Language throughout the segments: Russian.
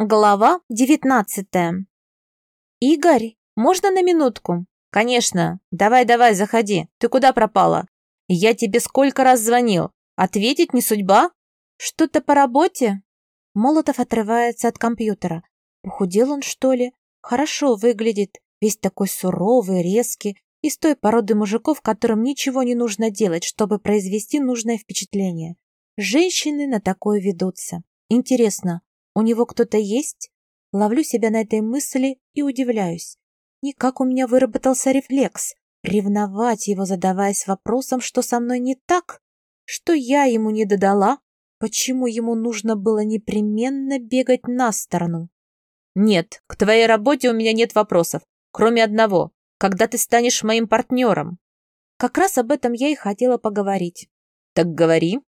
Глава девятнадцатая. «Игорь, можно на минутку?» «Конечно. Давай-давай, заходи. Ты куда пропала? Я тебе сколько раз звонил. Ответить не судьба?» «Что-то по работе?» Молотов отрывается от компьютера. Похудел он, что ли? Хорошо выглядит. Весь такой суровый, резкий. Из той породы мужиков, которым ничего не нужно делать, чтобы произвести нужное впечатление. Женщины на такое ведутся. Интересно, у него кто-то есть? Ловлю себя на этой мысли и удивляюсь. Никак у меня выработался рефлекс. Ревновать его, задаваясь вопросом, что со мной не так? Что я ему не додала? Почему ему нужно было непременно бегать на сторону? Нет, к твоей работе у меня нет вопросов, кроме одного. Когда ты станешь моим партнером? Как раз об этом я и хотела поговорить. Так говори.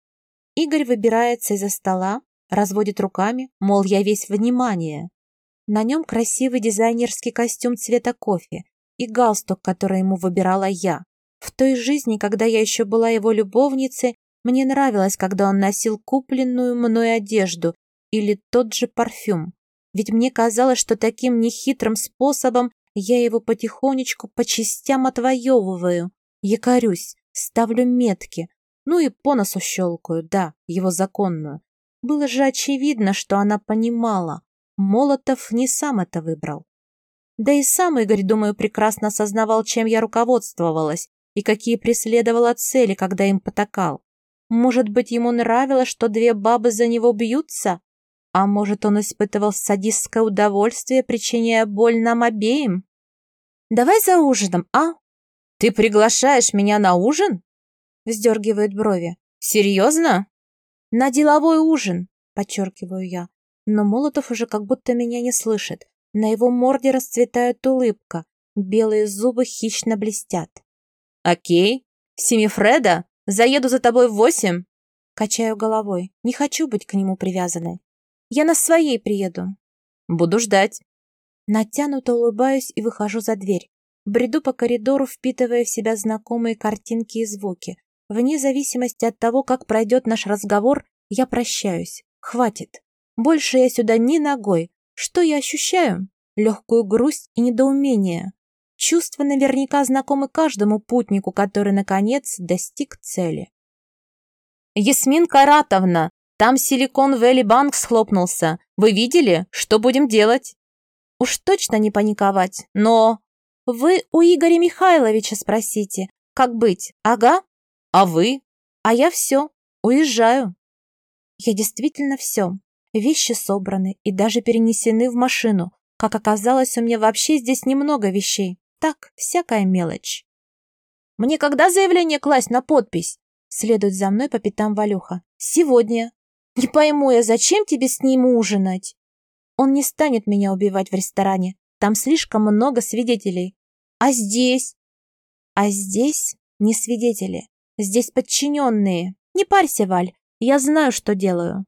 Игорь выбирается из-за стола, разводит руками, мол, я весь внимание. На нем красивый дизайнерский костюм цвета кофе и галстук, который ему выбирала я. В той жизни, когда я еще была его любовницей, мне нравилось, когда он носил купленную мной одежду или тот же парфюм. Ведь мне казалось, что таким нехитрым способом я его потихонечку по частям отвоевываю. Якорюсь, ставлю метки, ну и по носу щелкаю, да, его законную. Было же очевидно, что она понимала. Молотов не сам это выбрал. Да и сам Игорь, думаю, прекрасно осознавал, чем я руководствовалась и какие преследовала цели, когда им потакал. Может быть, ему нравилось, что две бабы за него бьются? А может, он испытывал садистское удовольствие, причиняя боль нам обеим? «Давай за ужином, а?» «Ты приглашаешь меня на ужин?» Вздергивает брови. «Серьезно?» «На деловой ужин», — подчеркиваю я. Но Молотов уже как будто меня не слышит. На его морде расцветает улыбка. Белые зубы хищно блестят. «Окей. Семифреда, заеду за тобой в восемь». Качаю головой. Не хочу быть к нему привязанной. Я на своей приеду. Буду ждать. Натянуто улыбаюсь и выхожу за дверь. Бреду по коридору, впитывая в себя знакомые картинки и звуки. Вне зависимости от того, как пройдет наш разговор, я прощаюсь. Хватит. Больше я сюда ни ногой. Что я ощущаю? Легкую грусть и недоумение. Чувства наверняка знакомы каждому путнику, который, наконец, достиг цели. «Ясмин Каратовна, там Силикон Вэлли Банк схлопнулся. Вы видели? Что будем делать?» «Уж точно не паниковать, но...» «Вы у Игоря Михайловича спросите. Как быть? Ага?» А вы? А я все. Уезжаю. Я действительно все. Вещи собраны и даже перенесены в машину. Как оказалось, у меня вообще здесь немного вещей. Так, всякая мелочь. Мне когда заявление класть на подпись? Следует за мной по пятам Валюха. Сегодня. Не пойму я, зачем тебе с ним ужинать? Он не станет меня убивать в ресторане. Там слишком много свидетелей. А здесь? А здесь не свидетели. Здесь подчиненные. Не парься, Валь, я знаю, что делаю.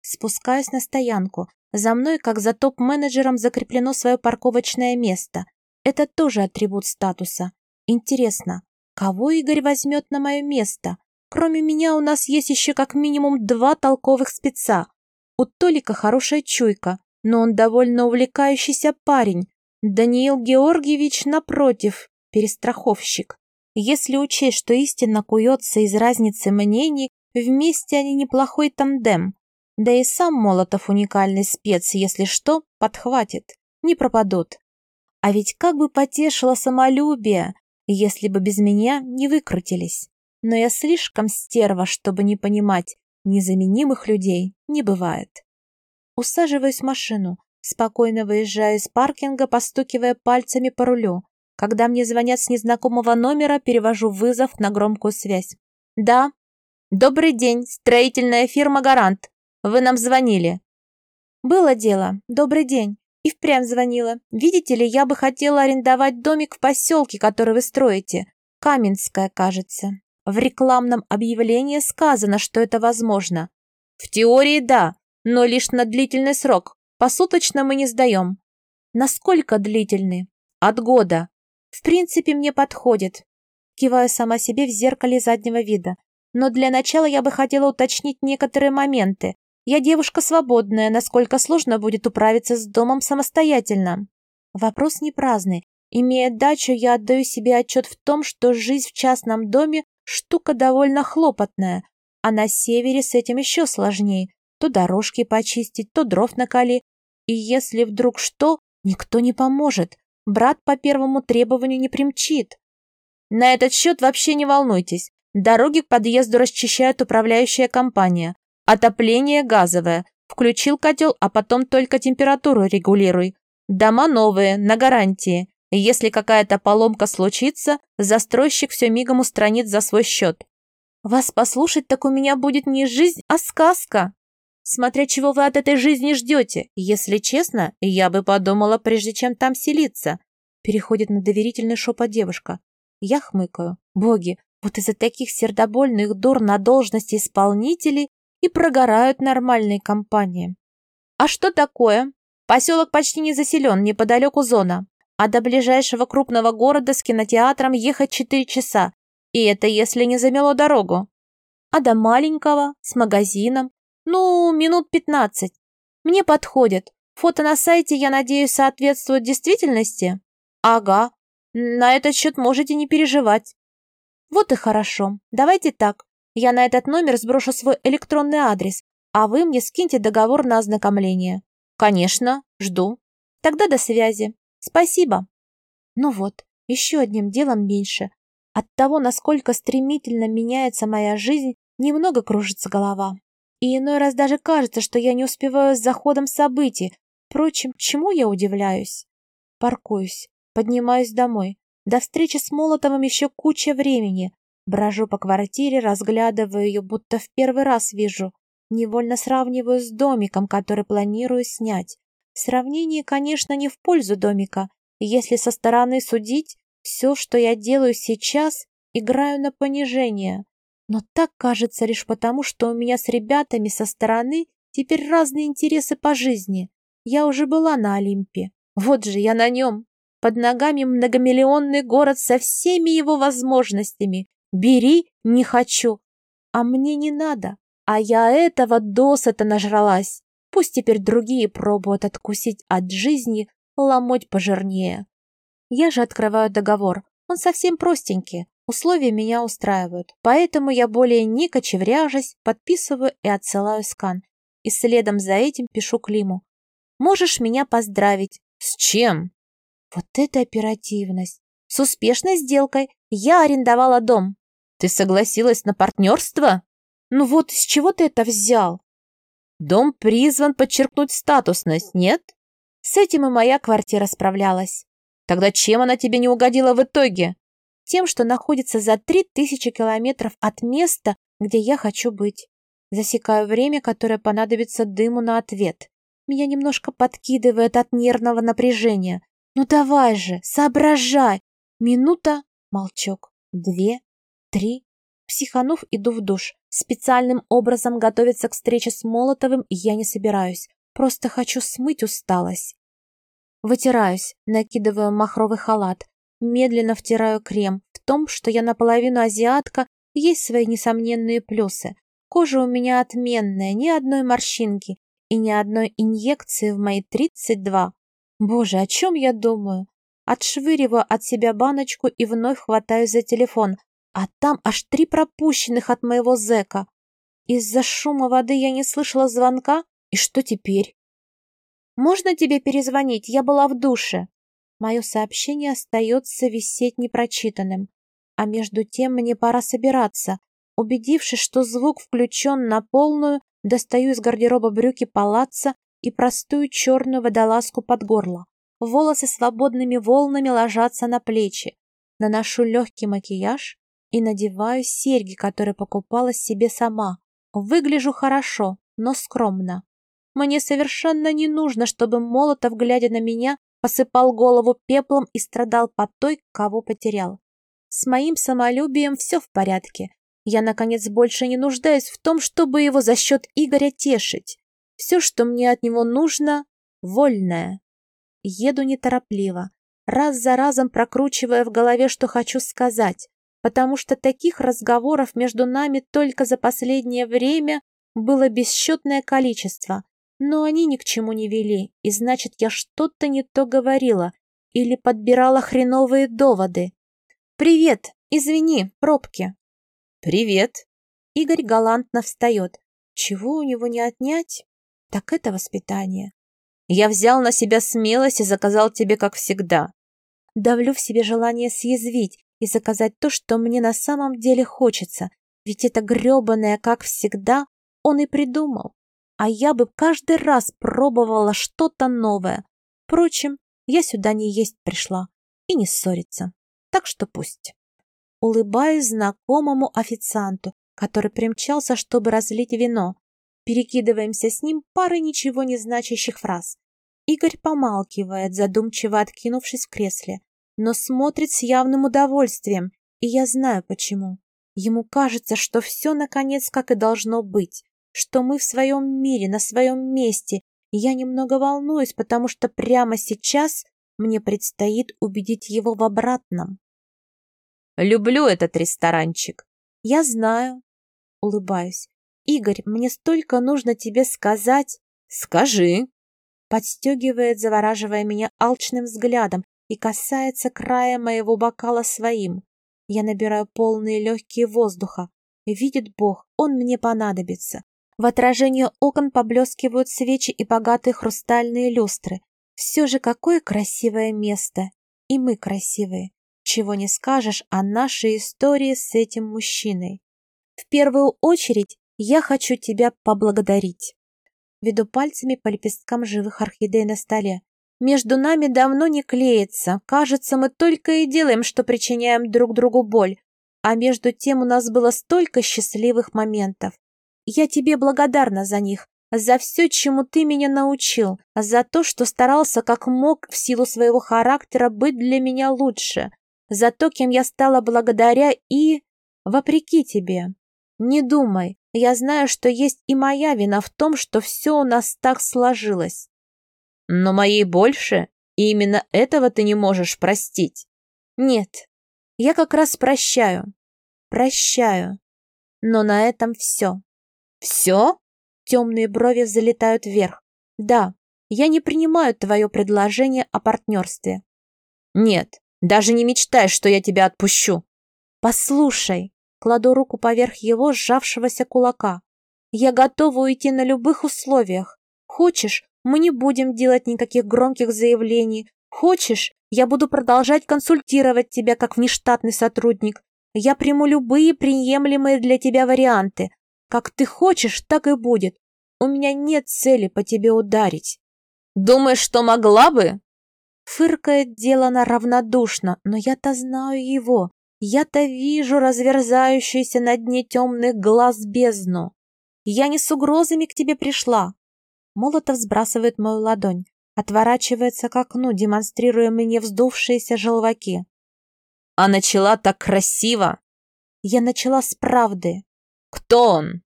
Спускаюсь на стоянку. За мной, как за топ-менеджером, закреплено свое парковочное место. Это тоже атрибут статуса. Интересно, кого Игорь возьмет на мое место? Кроме меня у нас есть еще как минимум два толковых спеца. У Толика хорошая чуйка, но он довольно увлекающийся парень. Даниил Георгиевич, напротив, перестраховщик. Если учесть, что истина куется из разницы мнений, вместе они неплохой тандем. Да и сам Молотов уникальный спец, если что, подхватит, не пропадут. А ведь как бы потешило самолюбие, если бы без меня не выкрутились. Но я слишком стерва, чтобы не понимать, незаменимых людей не бывает. Усаживаюсь в машину, спокойно выезжаю из паркинга, постукивая пальцами по рулю. Когда мне звонят с незнакомого номера, перевожу вызов на громкую связь. «Да. Добрый день, строительная фирма «Гарант». Вы нам звонили». «Было дело. Добрый день. И впрямь звонила. Видите ли, я бы хотела арендовать домик в поселке, который вы строите. Каменская, кажется. В рекламном объявлении сказано, что это возможно. В теории да, но лишь на длительный срок. Посуточно мы не сдаем. Насколько длительный? От года. В принципе, мне подходит. Киваю сама себе в зеркале заднего вида. Но для начала я бы хотела уточнить некоторые моменты. Я девушка свободная, насколько сложно будет управиться с домом самостоятельно. Вопрос не праздный. Имея дачу, я отдаю себе отчет в том, что жизнь в частном доме – штука довольно хлопотная, а на севере с этим еще сложнее. То дорожки почистить, то дров накали. И если вдруг что, никто не поможет. Брат по первому требованию не примчит. На этот счет вообще не волнуйтесь. Дороги к подъезду расчищает управляющая компания. Отопление газовое. Включил котел, а потом только температуру регулируй. Дома новые, на гарантии. Если какая-то поломка случится, застройщик все мигом устранит за свой счет. Вас послушать, так у меня будет не жизнь, а сказка. Смотря чего вы от этой жизни ждете. Если честно, я бы подумала, прежде чем там селиться. Переходит на доверительный шепот девушка. Я хмыкаю. Боги, вот из-за таких сердобольных дур на должности исполнителей и прогорают нормальные компании. А что такое? Поселок почти не заселен, неподалеку зона. А до ближайшего крупного города с кинотеатром ехать 4 часа. И это если не замело дорогу. А до маленького, с магазином, ну, минут 15. Мне подходит. Фото на сайте, я надеюсь, соответствует действительности? Ага. На этот счет можете не переживать. Вот и хорошо. Давайте так. Я на этот номер сброшу свой электронный адрес, а вы мне скиньте договор на ознакомление. Конечно, жду. Тогда до связи. Спасибо. Ну вот, еще одним делом меньше. От того, насколько стремительно меняется моя жизнь, немного кружится голова. И иной раз даже кажется, что я не успеваю с заходом событий. Впрочем, чему я удивляюсь? Паркуюсь, поднимаюсь домой. До встречи с Молотовым еще куча времени. Брожу по квартире, разглядываю ее, будто в первый раз вижу. Невольно сравниваю с домиком, который планирую снять. Сравнение, конечно, не в пользу домика. Если со стороны судить, все, что я делаю сейчас, играю на понижение. Но так кажется лишь потому, что у меня с ребятами со стороны теперь разные интересы по жизни. Я уже была на Олимпе. Вот же я на нем. Под ногами многомиллионный город со всеми его возможностями. Бери, не хочу. А мне не надо. А я этого досыта нажралась. Пусть теперь другие пробуют откусить от жизни, ломоть пожирнее. Я же открываю договор. Он совсем простенький. Условия меня устраивают. Поэтому я более не кочевряжась, подписываю и отсылаю скан. И следом за этим пишу Климу. Можешь меня поздравить. С чем? Вот это оперативность. С успешной сделкой. Я арендовала дом. Ты согласилась на партнерство? Ну вот, с чего ты это взял? Дом призван подчеркнуть статусность, нет? С этим и моя квартира справлялась. Тогда чем она тебе не угодила в итоге? Тем, что находится за три тысячи километров от места, где я хочу быть. Засекаю время, которое понадобится дыму на ответ. Меня немножко подкидывает от нервного напряжения. Ну давай же, соображай. Минута, молчок. Две, три. Психанув, иду в душ. Специальным образом готовиться к встрече с Молотовым я не собираюсь. Просто хочу смыть усталость. Вытираюсь, накидываю махровый халат. Медленно втираю крем. В том, что я наполовину азиатка, есть свои несомненные плюсы. Кожа у меня отменная, ни одной морщинки и ни одной инъекции в мои 32. Боже, о чем я думаю? Отшвыриваю от себя баночку и вновь хватаюсь за телефон, а там аж три пропущенных от моего зэка. Из-за шума воды я не слышала звонка, и что теперь? «Можно тебе перезвонить? Я была в душе». Мое сообщение остается висеть непрочитанным. А между тем мне пора собираться. Убедившись, что звук включен на полную, достаю из гардероба брюки палаца и простую черную водолазку под горло. Волосы свободными волнами ложатся на плечи. Наношу легкий макияж, и надеваю серьги, которые покупала себе сама. Выгляжу хорошо, но скромно. Мне совершенно не нужно, чтобы Молотов, глядя на меня, посыпал голову пеплом и страдал по той, кого потерял. С моим самолюбием все в порядке. Я, наконец, больше не нуждаюсь в том, чтобы его за счет Игоря тешить. Все, что мне от него нужно, вольное. Еду неторопливо, раз за разом прокручивая в голове, что хочу сказать потому что таких разговоров между нами только за последнее время было бесчетное количество, но они ни к чему не вели, и значит, я что-то не то говорила или подбирала хреновые доводы. «Привет! Извини, пробки!» «Привет!» Игорь галантно встает. Чего у него не отнять? Так это воспитание. «Я взял на себя смелость и заказал тебе, как всегда». Давлю в себе желание съязвить и заказать то, что мне на самом деле хочется, ведь это грёбаное, как всегда, он и придумал а я бы каждый раз пробовала что-то новое. Впрочем, я сюда не есть пришла и не ссориться, так что пусть. Улыбаюсь знакомому официанту, который примчался, чтобы разлить вино. Перекидываемся с ним парой ничего не значащих фраз. Игорь помалкивает, задумчиво откинувшись в кресле, но смотрит с явным удовольствием, и я знаю почему. Ему кажется, что все наконец как и должно быть что мы в своем мире, на своем месте, и я немного волнуюсь, потому что прямо сейчас мне предстоит убедить его в обратном. Люблю этот ресторанчик. Я знаю. Улыбаюсь. Игорь, мне столько нужно тебе сказать. Скажи. Подстегивает, завораживая меня алчным взглядом и касается края моего бокала своим. Я набираю полные легкие воздуха. Видит Бог, он мне понадобится. В отражении окон поблескивают свечи и богатые хрустальные люстры. Все же какое красивое место. И мы красивые. Чего не скажешь о нашей истории с этим мужчиной. В первую очередь я хочу тебя поблагодарить. Веду пальцами по лепесткам живых орхидей на столе. Между нами давно не клеится. Кажется, мы только и делаем, что причиняем друг другу боль. А между тем у нас было столько счастливых моментов. Я тебе благодарна за них, за все, чему ты меня научил, за то, что старался как мог в силу своего характера быть для меня лучше, за то, кем я стала благодаря и... вопреки тебе. Не думай, я знаю, что есть и моя вина в том, что все у нас так сложилось. Но моей больше, и именно этого ты не можешь простить. Нет, я как раз прощаю. Прощаю. Но на этом все. «Все?» Темные брови залетают вверх. «Да, я не принимаю твое предложение о партнерстве». «Нет, даже не мечтай, что я тебя отпущу». «Послушай», кладу руку поверх его сжавшегося кулака. «Я готова уйти на любых условиях. Хочешь, мы не будем делать никаких громких заявлений. Хочешь, я буду продолжать консультировать тебя как внештатный сотрудник. Я приму любые приемлемые для тебя варианты, как ты хочешь, так и будет. У меня нет цели по тебе ударить. Думаешь, что могла бы? Фыркает Делана равнодушно, но я-то знаю его. Я-то вижу разверзающуюся на дне темных глаз бездну. Я не с угрозами к тебе пришла. Молотов сбрасывает мою ладонь, отворачивается к окну, демонстрируя мне вздувшиеся желваки. А начала так красиво. Я начала с правды. Кто он?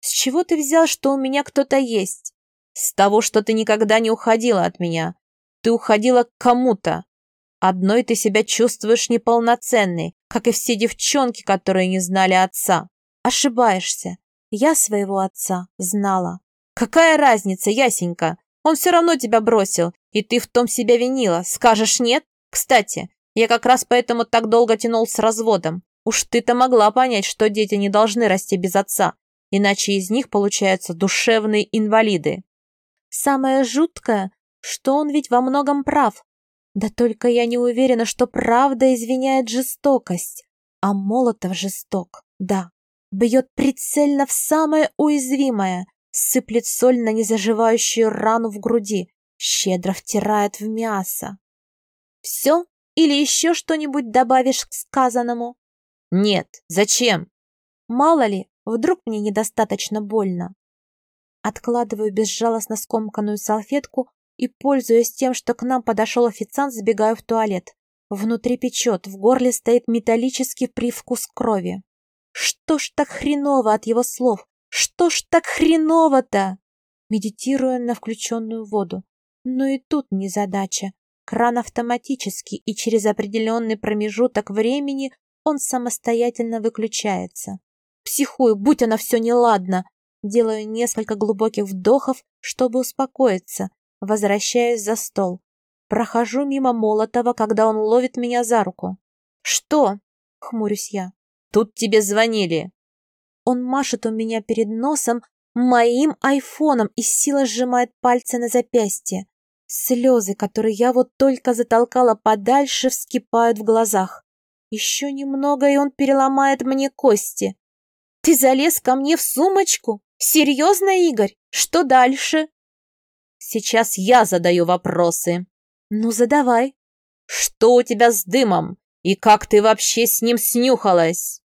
С чего ты взял, что у меня кто-то есть? С того, что ты никогда не уходила от меня. Ты уходила к кому-то. Одной ты себя чувствуешь неполноценной, как и все девчонки, которые не знали отца. Ошибаешься. Я своего отца знала. Какая разница, Ясенька? Он все равно тебя бросил, и ты в том себя винила. Скажешь нет? Кстати, я как раз поэтому так долго тянул с разводом. Уж ты-то могла понять, что дети не должны расти без отца, иначе из них получаются душевные инвалиды. Самое жуткое, что он ведь во многом прав. Да только я не уверена, что правда извиняет жестокость. А Молотов жесток, да. Бьет прицельно в самое уязвимое, сыплет соль на незаживающую рану в груди, щедро втирает в мясо. Все? Или еще что-нибудь добавишь к сказанному? Нет, зачем? Мало ли, вдруг мне недостаточно больно. Откладываю безжалостно скомканную салфетку и, пользуясь тем, что к нам подошел официант, сбегаю в туалет. Внутри печет, в горле стоит металлический привкус крови. Что ж так хреново от его слов? Что ж так хреново-то? Медитируя на включенную воду. Но и тут не задача. Кран автоматический, и через определенный промежуток времени он самостоятельно выключается. Психую, будь она все неладно. Делаю несколько глубоких вдохов, чтобы успокоиться. Возвращаюсь за стол. Прохожу мимо Молотова, когда он ловит меня за руку. «Что?» — хмурюсь я. «Тут тебе звонили». Он машет у меня перед носом моим айфоном и сила сжимает пальцы на запястье. Слезы, которые я вот только затолкала подальше, вскипают в глазах. Еще немного, и он переломает мне кости. «Ты залез ко мне в сумочку? Серьезно, Игорь? Что дальше?» «Сейчас я задаю вопросы». «Ну, задавай». «Что у тебя с дымом? И как ты вообще с ним снюхалась?»